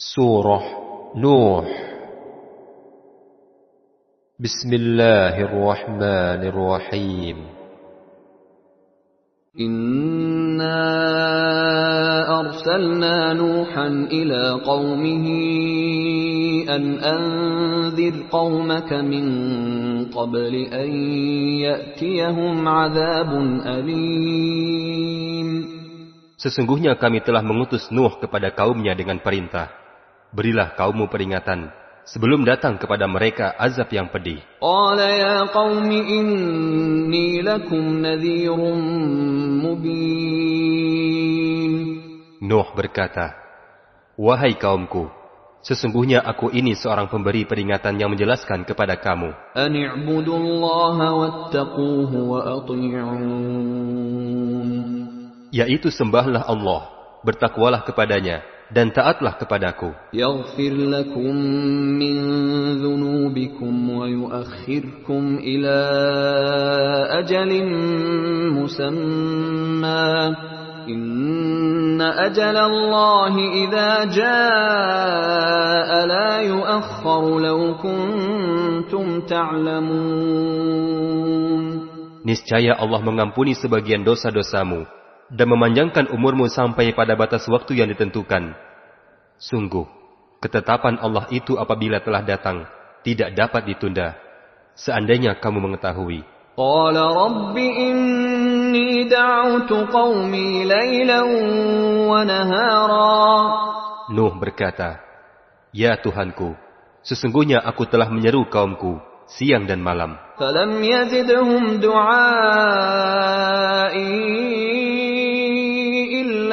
سورة نوح بسم الله الرحمن الرحيم إنا أرسلنا نوحا إلى قومه أن أنذر قومك من قبل أن يأتيهم عذاب أليم Sesungguhnya kami telah mengutus Nuh kepada kaumnya dengan perintah. berilah kaummu peringatan sebelum datang kepada mereka azab yang pedih. Qala ya qaumi inni lakum nadhirun mubin. Nuh berkata, Wahai kaumku, Sesungguhnya aku ini seorang pemberi peringatan yang menjelaskan kepada kamu. Yaitu sembahlah Allah, bertakwalah kepadanya, dan taatlah kepadaku. Yaghfir lakum min dhunubikum wa yuakhirkum ila ajalin musamma. Inna ajal Allah idha jaa la yuakhkharu law kuntum ta'lamun. Niscaya Allah mengampuni sebagian dosa-dosamu dan memanjangkan umurmu sampai pada batas waktu yang ditentukan. Sungguh, ketetapan Allah itu apabila telah datang, tidak dapat ditunda. Seandainya kamu mengetahui. Qala Rabbi inni da'utu qawmi wa nahara. Nuh berkata, Ya Tuhanku, sesungguhnya aku telah menyeru kaumku siang dan malam. Falam yazidhum du'ai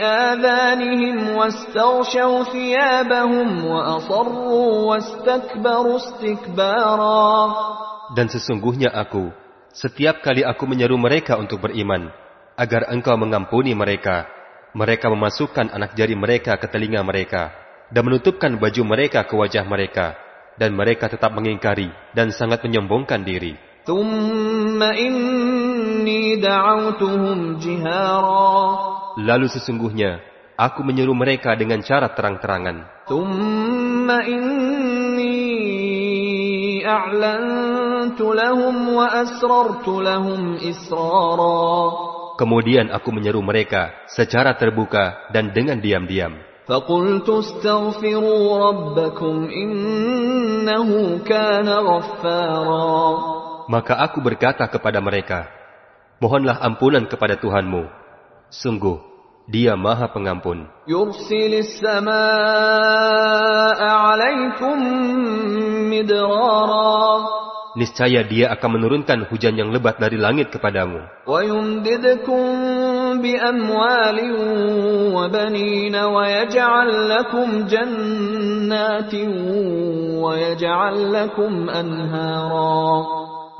آذانهم واستغشوا ثيابهم وأصروا واستكبروا استكبارا Dan sesungguhnya aku, setiap kali aku menyeru mereka untuk beriman, agar engkau mengampuni mereka, mereka memasukkan anak jari mereka ke telinga mereka, dan menutupkan baju mereka ke wajah mereka, dan mereka tetap mengingkari dan sangat menyombongkan diri. ثم إني دعوتهم جهارا Lalu sesungguhnya, aku menyeru mereka dengan cara terang-terangan. ثم إني أعلنت لهم وأسررت لهم إسرارا Kemudian aku menyeru mereka secara terbuka dan dengan diam-diam. فقلت استغفروا ربكم إنه كان غفارا Maka aku berkata kepada mereka, Mohonlah ampunan kepada Tuhanmu. Sungguh, dia maha pengampun. يرسل السماء عليكم مدرارا Niscaya dia akan menurunkan hujan yang lebat dari langit kepadamu. ويمددكم بأموال وبنين ويجعل لكم جنات ويجعل لكم أنهارا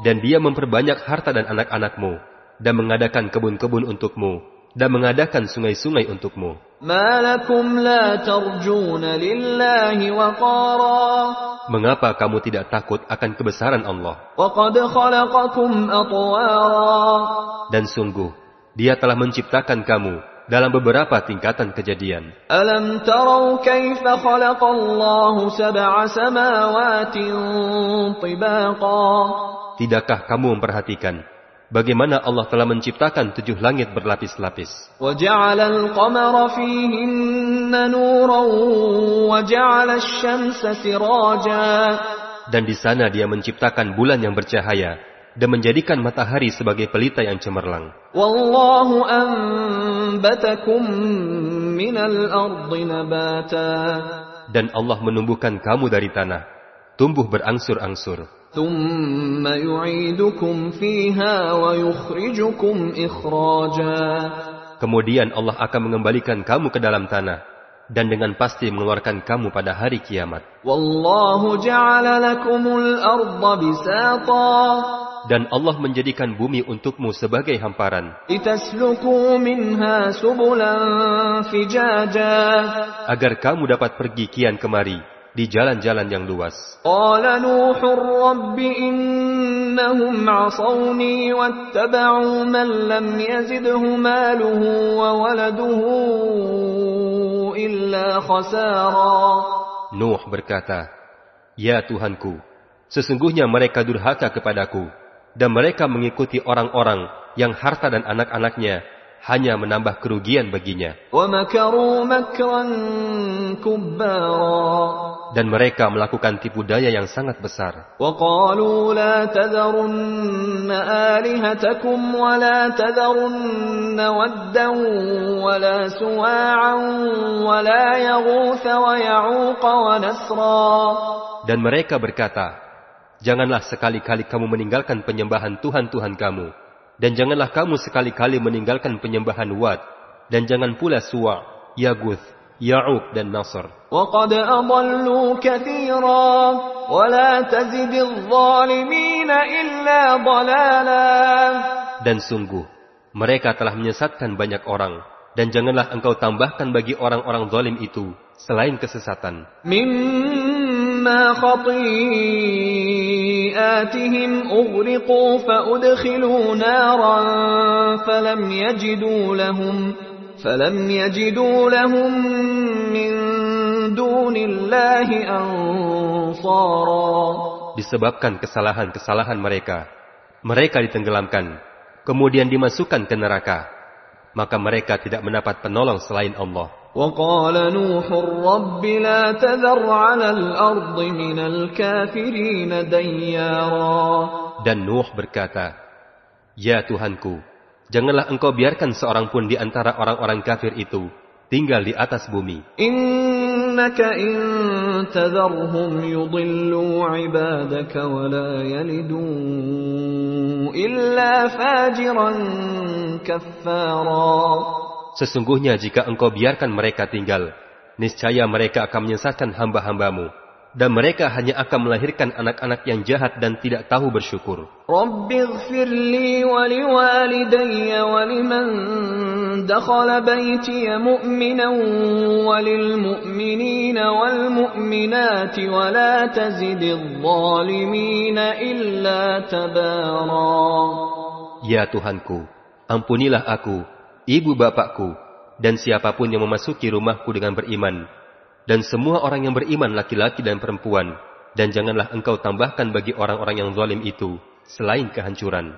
Dan dia memperbanyak harta dan anak-anakmu, dan mengadakan kebun-kebun untukmu, dan mengadakan sungai-sungai untukmu. Mengapa kamu tidak takut akan kebesaran Allah? Dan sungguh, dia telah menciptakan kamu dalam beberapa tingkatan kejadian. Tidakkah kamu memperhatikan bagaimana Allah telah menciptakan tujuh langit berlapis-lapis. Dan di sana dia menciptakan bulan yang bercahaya dan menjadikan matahari sebagai pelita yang cemerlang. Dan Allah menumbuhkan kamu dari tanah, tumbuh berangsur-angsur. ثم يعيدكم فيها ويخرجكم إخراجا Kemudian Allah akan mengembalikan kamu ke dalam tanah dan dengan pasti mengeluarkan kamu pada hari kiamat. والله جعل لكم الأرض بساطا Dan Allah menjadikan bumi untukmu sebagai hamparan, لتسلكوا منها سبلا فجاجا agar kamu dapat pergi kian kemari di jalan-jalan yang luas. Nuh berkata, Ya Tuhanku, sesungguhnya mereka durhaka kepadaku, dan mereka mengikuti orang-orang yang harta dan anak-anaknya hanya menambah kerugian baginya. ومكروا مكرا كبارا Dan mereka melakukan tipu daya yang sangat besar. وقالوا لا تذرن آلهتكم ولا تذرن ودا ولا سواعا ولا يغوث ويعوق ونسرا Dan mereka berkata, Janganlah sekali-kali kamu meninggalkan penyembahan Tuhan-Tuhan kamu, dan janganlah kamu sekali-kali meninggalkan penyembahan Wad, dan jangan pula Suwa, Yaguth, Ya'uq, dan Nasr. وقد أضلوا كثيرا ولا تزد الظالمين إلا ضلالا Dan sungguh, mereka telah menyesatkan banyak orang, dan janganlah engkau tambahkan bagi orang-orang zalim itu selain kesesatan. مما خطيئاتهم أغرقوا فأدخلوا نارا فلم يجدوا لهم فلم يجدوا لهم من دون الله أنصارا Disebabkan kesalahan-kesalahan mereka, mereka ditenggelamkan, kemudian dimasukkan ke neraka. Maka mereka tidak mendapat penolong selain Allah. وقال نوح رب لا تذر على الأرض من الكافرين ديارا Dan Nuh berkata, Ya Tuhanku, janganlah engkau biarkan seorang pun di antara orang-orang kafir itu tinggal di atas bumi. إنك إن تذرهم يضلوا عبادك ولا يلدوا إلا فاجرا كفارا sesungguhnya jika engkau biarkan mereka tinggal, niscaya mereka akan menyesatkan hamba-hambamu. Dan mereka hanya akan melahirkan anak-anak yang jahat dan tidak tahu bersyukur. Ya Tuhanku, ampunilah aku ibu bapakku, dan siapa pun yang memasuki rumahku dengan beriman, dan semua orang yang beriman laki-laki dan perempuan, dan janganlah engkau tambahkan bagi orang-orang yang zalim itu selain kehancuran.